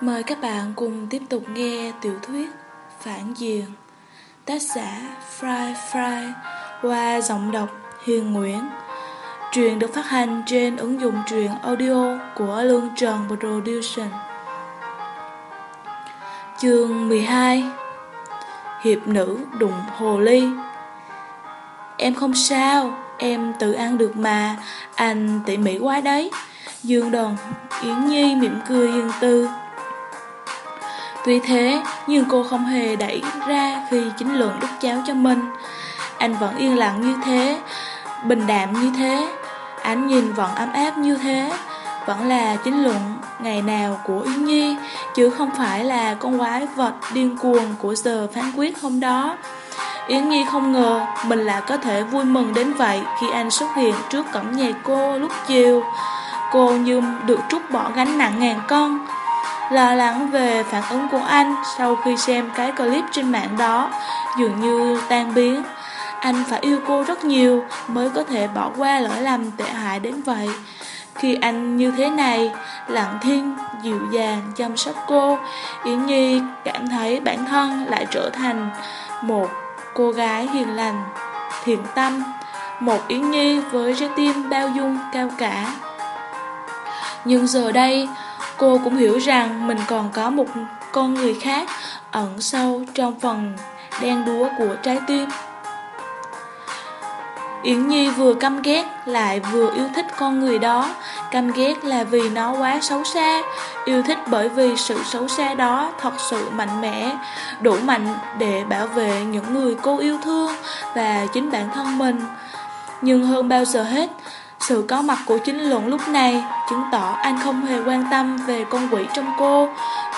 Mời các bạn cùng tiếp tục nghe tiểu thuyết Phản Diện Tác giả Fry Fry qua giọng đọc Hiền Nguyễn. Truyện được phát hành trên ứng dụng truyện audio của Lương Trần Production Chương 12 Hiệp nữ đụng hồ ly. Em không sao, em tự ăn được mà, anh tỉ mỉ quá đấy. Dương đòn, Yến Nhi mỉm cười hiền tư Tuy thế, nhưng cô không hề đẩy ra khi chính luận đút cháo cho mình. Anh vẫn yên lặng như thế, bình đạm như thế, ánh nhìn vẫn ấm áp như thế, vẫn là chính luận ngày nào của Yến Nhi, chứ không phải là con quái vật điên cuồng của giờ phán quyết hôm đó. Yến Nhi không ngờ mình lại có thể vui mừng đến vậy khi anh xuất hiện trước cổng nhà cô lúc chiều. Cô như được trút bỏ gánh nặng ngàn cân, Lo lắng về phản ứng của anh sau khi xem cái clip trên mạng đó. Dường như tan biến. Anh phải yêu cô rất nhiều mới có thể bỏ qua lỗi lầm tệ hại đến vậy. Khi anh như thế này, lặng thinh, dịu dàng, chăm sóc cô. Yến Nhi cảm thấy bản thân lại trở thành một cô gái hiền lành, thiện tâm Một Yến Nhi với trái tim bao dung cao cả. Nhưng giờ đây, Cô cũng hiểu rằng mình còn có một con người khác ẩn sâu trong phần đen đúa của trái tim. Yến Nhi vừa căm ghét lại vừa yêu thích con người đó. Căm ghét là vì nó quá xấu xa. Yêu thích bởi vì sự xấu xa đó thật sự mạnh mẽ, Đủ mạnh để bảo vệ những người cô yêu thương Và chính bản thân mình. Nhưng hơn bao giờ hết sự có mặt của chính luận lúc này chứng tỏ anh không hề quan tâm về con quỷ trong cô.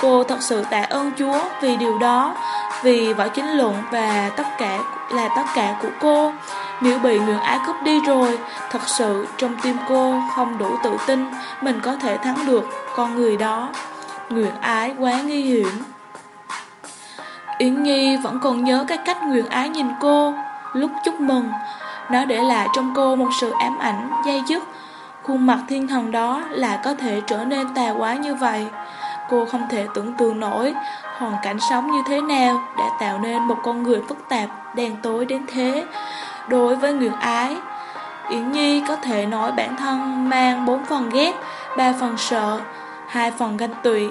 Cô thật sự tạ ơn Chúa vì điều đó, vì võ chính luận và tất cả là tất cả của cô. Nếu bị Nguyễn Ái cướp đi rồi, thật sự trong tim cô không đủ tự tin mình có thể thắng được con người đó. Nguyễn Ái quá nguy hiểm. Yến Nhi vẫn còn nhớ cái cách Nguyễn Ái nhìn cô lúc chúc mừng. Nó để lại trong cô một sự ám ảnh, dây dứt. Khuôn mặt thiên thần đó lại có thể trở nên tà quá như vậy. Cô không thể tưởng tượng nổi hoàn cảnh sống như thế nào đã tạo nên một con người phức tạp, đen tối đến thế. Đối với người ái Yến Nhi có thể nói bản thân mang bốn phần ghét, ba phần sợ, hai phần ganh tụy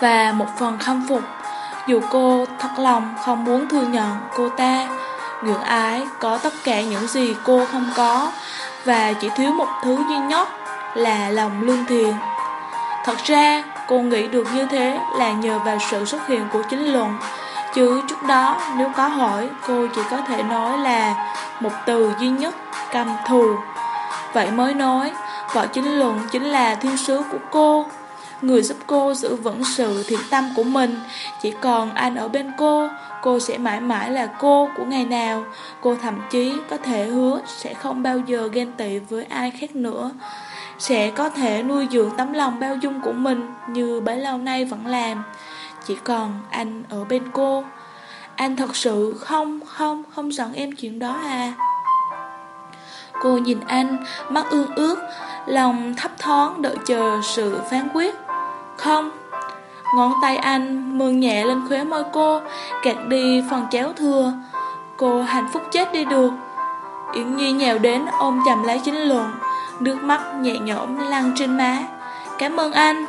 và một phần khâm phục. Dù cô thật lòng không muốn thừa nhận cô ta Ngưỡng ái có tất cả những gì cô không có, Và chỉ thiếu một thứ duy nhất là lòng lương thiện. Thật ra, cô nghĩ được như thế là nhờ vào sự xuất hiện của chính luận. Chứ trước đó, nếu có hỏi, cô chỉ có thể nói là một từ duy nhất, căm thù. Vậy mới nói, vợ chính luận chính là thiên sứ của cô. Người giúp cô giữ vững sự thiện tâm của mình. Chỉ còn anh ở bên cô Cô sẽ mãi mãi là cô của ngày nào. Cô thậm chí có thể hứa Sẽ không bao giờ ghen tị với ai khác nữa. Sẽ có thể nuôi dưỡng tấm lòng bao dung của mình Như bấy lâu nay vẫn làm. Chỉ còn anh ở bên cô. Anh thật sự không, không, không giận em chuyện đó à? Cô nhìn anh, mắt ương ướt Lòng thấp thoáng đợi chờ sự phán quyết. Không. Ngón tay anh mơn nhẹ lên khóe môi cô Gạt đi phần chéo thừa. Cô hạnh phúc chết đi được. Yến Nhi nhào đến ôm chầm lấy chính luận Nước mắt nhẹ nhõm lăn trên má. Cảm ơn anh.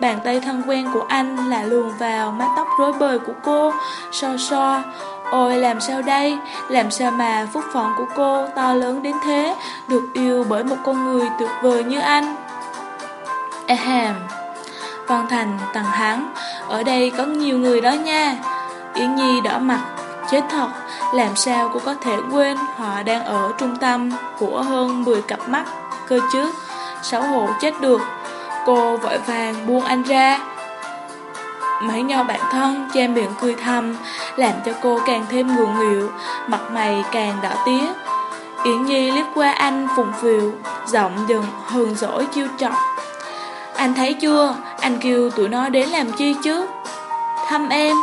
Bàn tay thân quen của anh là luồn vào mái tóc rối bời của cô. So so, Ôi, làm sao đây? Làm sao mà phúc phận của cô to lớn đến thế, Được yêu bởi một con người tuyệt vời như anh? Ahem. Văn Thành, Tần Hán. Ở đây có nhiều người đó nha. Yến Nhi đỏ mặt Chết thật, làm sao cô có thể quên Họ đang ở trung tâm Của hơn 10 cặp mắt? Cơ chứ, xấu hổ chết được. Cô vội vàng buông anh ra. Mấy nhau bạn thân che miệng cười thầm Làm cho cô càng thêm ngượng nghịu Mặt mày càng đỏ tía. Yến Nhi liếc qua anh phùng phiều Giọng dần hờn dỗi chiêu trọng. anh thấy chưa, anh kêu tụi nó đến làm chi chứ? Thăm em,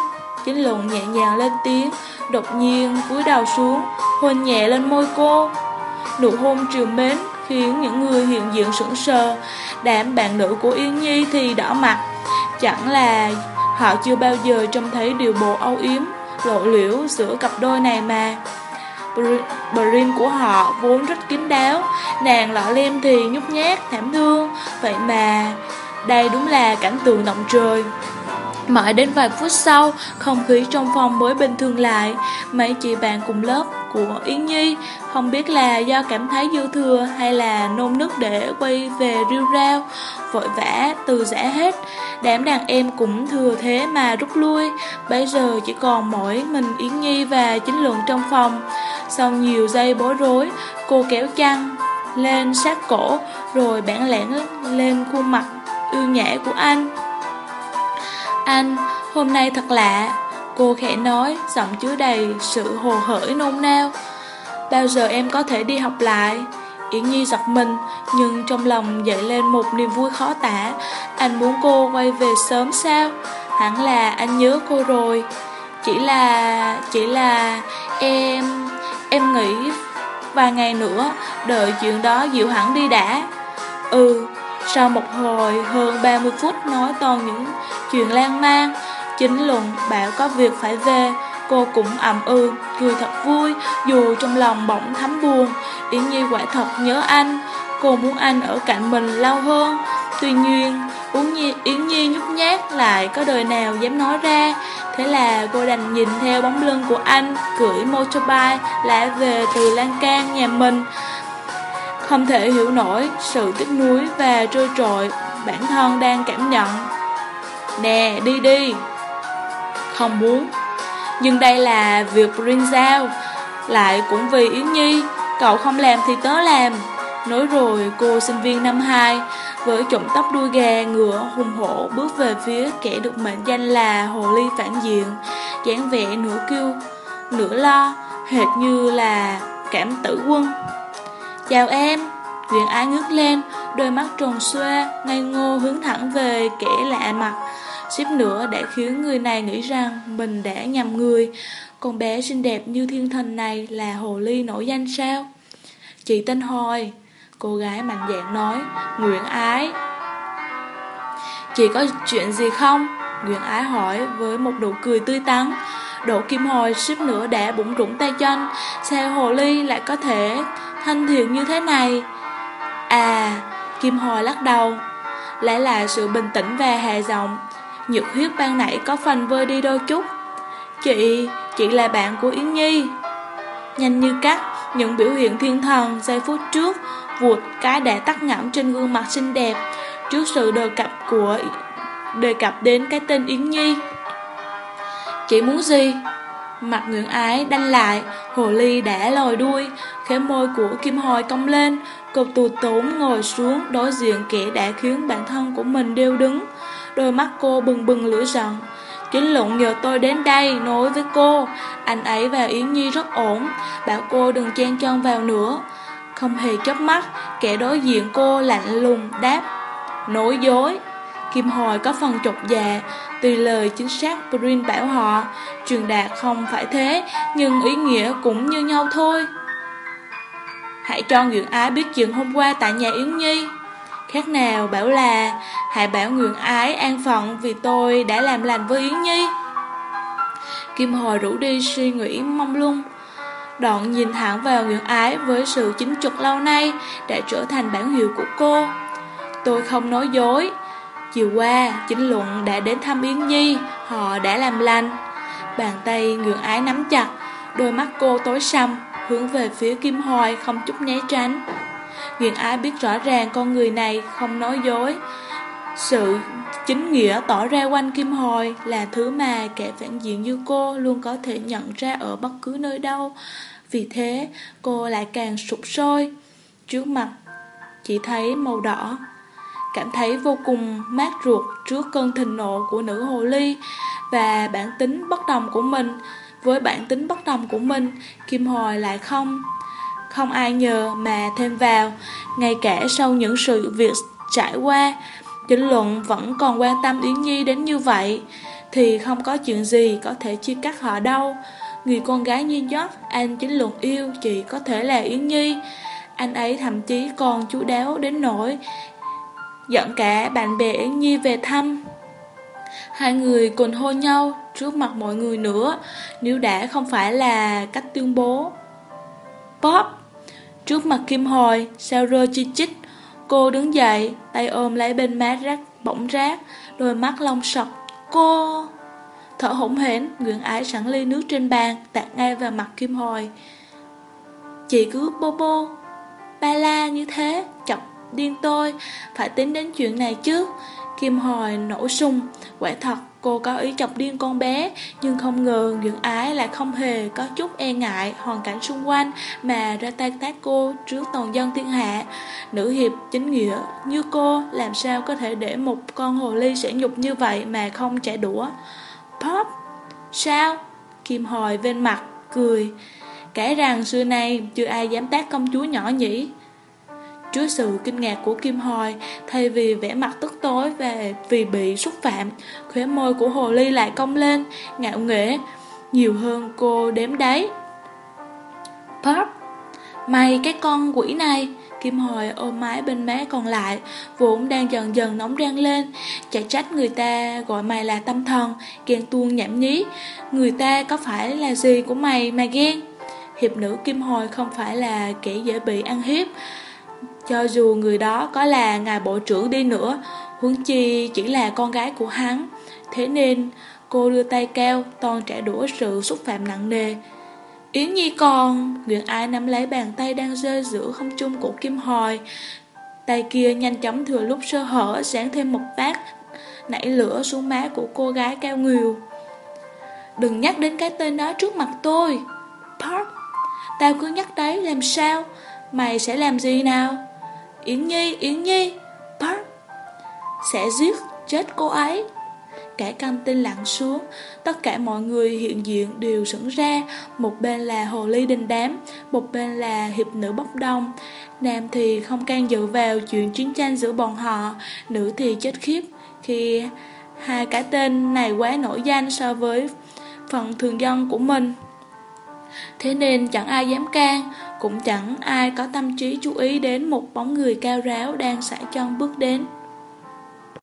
chính luận nhẹ nhàng lên tiếng, đột nhiên cúi đầu xuống, hôn nhẹ lên môi cô. Nụ hôn triều mến khiến những người hiện diện sững sờ. Đám bạn nữ của Yến Nhi thì đỏ mặt, chẳng là họ chưa bao giờ trông thấy điều bộ âu yếm, lộ liễu giữa cặp đôi này mà. Brin của họ vốn rất kín đáo, nàng lọ lem thì nhút nhát, thảm thương, vậy mà đây đúng là cảnh tượng động trời. Mãi đến vài phút sau, không khí trong phòng mới bình thường lại, mấy chị bạn cùng lớp của Yến Nhi không biết là do cảm thấy dư thừa hay là nôn nức để quay về riêu rao, vội vã từ giã hết. Đám đàn em cũng thừa thế mà rút lui, bây giờ chỉ còn mỗi mình Yến Nhi và chính lượng trong phòng. Sau nhiều giây bối rối, cô kéo chăn lên sát cổ rồi bản lẽn lên khuôn mặt Ưu nhã của anh. Anh, hôm nay thật lạ, cô khẽ nói, giọng chứa đầy sự hồ hởi nôn nao. Bao giờ em có thể đi học lại? Yến Nhi giật mình, nhưng trong lòng dậy lên một niềm vui khó tả. Anh muốn cô quay về sớm sao? Hẳn là anh nhớ cô rồi. Chỉ là... chỉ là... em... em nghĩ vài ngày nữa, đợi chuyện đó dịu hẳn đi đã. Ừ, sau một hồi hơn 30 phút nói toàn những chuyện lan man, chính luận bảo có việc phải về, cô cũng ậm ừ, cười thật vui, dù trong lòng bỗng thấm buồn. Yến Nhi quả thật nhớ anh, cô muốn anh ở cạnh mình lâu hơn. Tuy nhiên, Yến Nhi, Yến Nhi nhút nhát lại có đời nào dám nói ra. Thế là cô đành nhìn theo bóng lưng của anh, cưỡi motorbike lại về từ lan can nhà mình. Không thể hiểu nổi sự tiếc nuối và trôi trội bản thân đang cảm nhận. Nè, đi đi. Không muốn. Nhưng đây là việc rin giao, lại cũng vì Yến Nhi, cậu không làm thì tớ làm. Nói rồi cô sinh viên năm 2 với trộm tóc đuôi gà ngựa hùng hổ bước về phía kẻ được mệnh danh là hồ ly phản diện, dáng vẻ nửa kêu, nửa lo, hệt như là cảm tử quân. Chào em, Nguyễn ái ngước lên, đôi mắt tròn xoa, ngây ngô hướng thẳng về kẻ lạ mặt. Xếp nữa đã khiến người này nghĩ rằng mình đã nhầm người. Con bé xinh đẹp như thiên thần này là hồ ly nổi danh sao? Chị tên Hồi, cô gái mạnh dạn nói, Nguyễn ái. Chị có chuyện gì không? Nguyễn ái hỏi với một nụ cười tươi tắn. Đỗ Kim Hồi xếp nữa đã bụng rủng tay chân, sao hồ ly lại có thể thanh thiện như thế này? À, Kim hoa lắc đầu, lại là sự bình tĩnh và hà giọng. Nhược huyết ban nãy có phần vơi đi đôi chút. Chị, chị là bạn của Yến Nhi. Nhanh như cắt, những biểu hiện thiên thần giây phút trước vụt cái đã tắt ngẫm trên gương mặt xinh đẹp trước sự đề cập của đề cập đến cái tên Yến Nhi. Chị muốn gì? Mặt ngưỡng ái đanh lại, hồ ly đã lòi đuôi, khẽ môi của Kim Hồi cong lên, cục tù tốn ngồi xuống đối diện kẻ đã khiến bản thân của mình đeo đứng. Đôi mắt cô bừng bừng lửa giận. Chính luận nhờ tôi đến đây nói với cô, anh ấy và Yến Nhi rất ổn, bảo cô đừng chen chân vào nữa. Không hề chớp mắt, kẻ đối diện cô lạnh lùng đáp, nói dối. Kim Hồi có phần chột dạ, từ lời chính xác Brin bảo họ, truyền đạt không phải thế, nhưng ý nghĩa cũng như nhau thôi. Hãy cho Nguyễn Ái biết chuyện hôm qua tại nhà Yến Nhi. Khác nào bảo là Hãy bảo Nguyễn Ái an phận vì tôi đã làm lành với Yến Nhi. Kim Hồi rủ đi suy nghĩ mong lung. Đoạn nhìn thẳng vào Nguyễn Ái với sự chính trực lâu nay đã trở thành bản hiệu của cô. Tôi không nói dối, Chiều qua, chính luận đã đến thăm Yến Nhi, họ đã làm lành. Bàn tay ngượng ái nắm chặt, đôi mắt cô tối sầm, hướng về phía Kim Hoài không chút né tránh. Nguyện ái biết rõ ràng con người này không nói dối. Sự chính nghĩa tỏ ra quanh Kim Hồi là thứ mà kẻ phản diện như cô luôn có thể nhận ra ở bất cứ nơi đâu. Vì thế, cô lại càng sụp sôi. Trước mặt, chỉ thấy màu đỏ cảm thấy vô cùng mát ruột trước cơn thịnh nộ của nữ hồ ly và bản tính bất đồng của mình. Với bản tính bất đồng của mình, Kim Hồi lại không không ai nhờ mà thêm vào, ngay cả sau những sự việc trải qua, chính luận vẫn còn quan tâm Yến Nhi đến như vậy, thì không có chuyện gì có thể chia cắt họ đâu. Người con gái như nhất anh chính luận yêu chỉ có thể là Yến Nhi. Anh ấy thậm chí còn chú đáo đến nỗi Dẫn cả bạn bè Yến Nhi về thăm. Hai người cùng hôn nhau trước mặt mọi người nữa, Nếu đã không phải là cách tuyên bố. Pop Trước mặt Kim Hồi Sao chi chích. Cô đứng dậy, Tay ôm lấy bên má rác, bỗng rác, Đôi mắt long sọc. Cô Thở hổn hển Nguyện ái sẵn ly nước trên bàn, Tạt ngay vào mặt Kim Hồi Chị cứ bô bô, Ba la như thế, Chọc điên tôi. Phải tính đến chuyện này chứ. Kim Hồi nổ sung Quả thật, cô có ý chọc điên con bé, Nhưng không ngờ những ái lại không hề có chút e ngại hoàn cảnh xung quanh Mà ra tay tác cô trước toàn dân thiên hạ. Nữ hiệp chính nghĩa như cô, Làm sao có thể để một con hồ ly sẽ nhục như vậy mà không trả đũa? Pop! Sao? Kim Hồi bên mặt, cười. Kể rằng xưa nay chưa ai dám tác công chúa nhỏ nhỉ. Trước sự kinh ngạc của Kim Hồi, thay vì vẻ mặt tức tối và vì bị xúc phạm, khóe môi của Hồ Ly lại cong lên, ngạo nghễ, nhiều hơn cô đếm đấy. Pop, mày cái con quỷ này, Kim Hồi ôm mái bên má còn lại, vốn đang dần dần nóng rang lên, chả trách người ta gọi mày là tâm thần, ghen tuông nhảm nhí, người ta có phải là gì của mày mà ghen? Hiệp nữ Kim Hồi không phải là kẻ dễ bị ăn hiếp, cho dù người đó có là ngài bộ trưởng đi nữa, huống chi chỉ là con gái của hắn. Thế nên, cô đưa tay keo, toàn trả đũa sự xúc phạm nặng nề. Yến Nhi còn, Nguyễn Ai nắm lấy bàn tay đang rơi giữa không trung của Kim Hồi. Tay kia nhanh chóng thừa lúc sơ hở sáng thêm một phát, nảy lửa xuống má của cô gái cao nghiều. Đừng nhắc đến cái tên đó trước mặt tôi. Park, tao cứ nhắc đấy làm sao? Mày sẽ làm gì nào? Yến Nhi, Yến Nhi, Park Sẽ giết chết cô ấy. Cả căn tin lặng xuống Tất cả mọi người hiện diện đều sững ra. Một bên là hồ ly đình đám Một bên là hiệp nữ bốc đông Nam thì không can dự vào chuyện chiến tranh giữa bọn họ Nữ thì chết khiếp. Khi hai cái tên này quá nổi danh so với phần thường dân của mình Thế nên chẳng ai dám can, Cũng chẳng ai có tâm trí chú ý đến một bóng người cao ráo đang xả chân bước đến.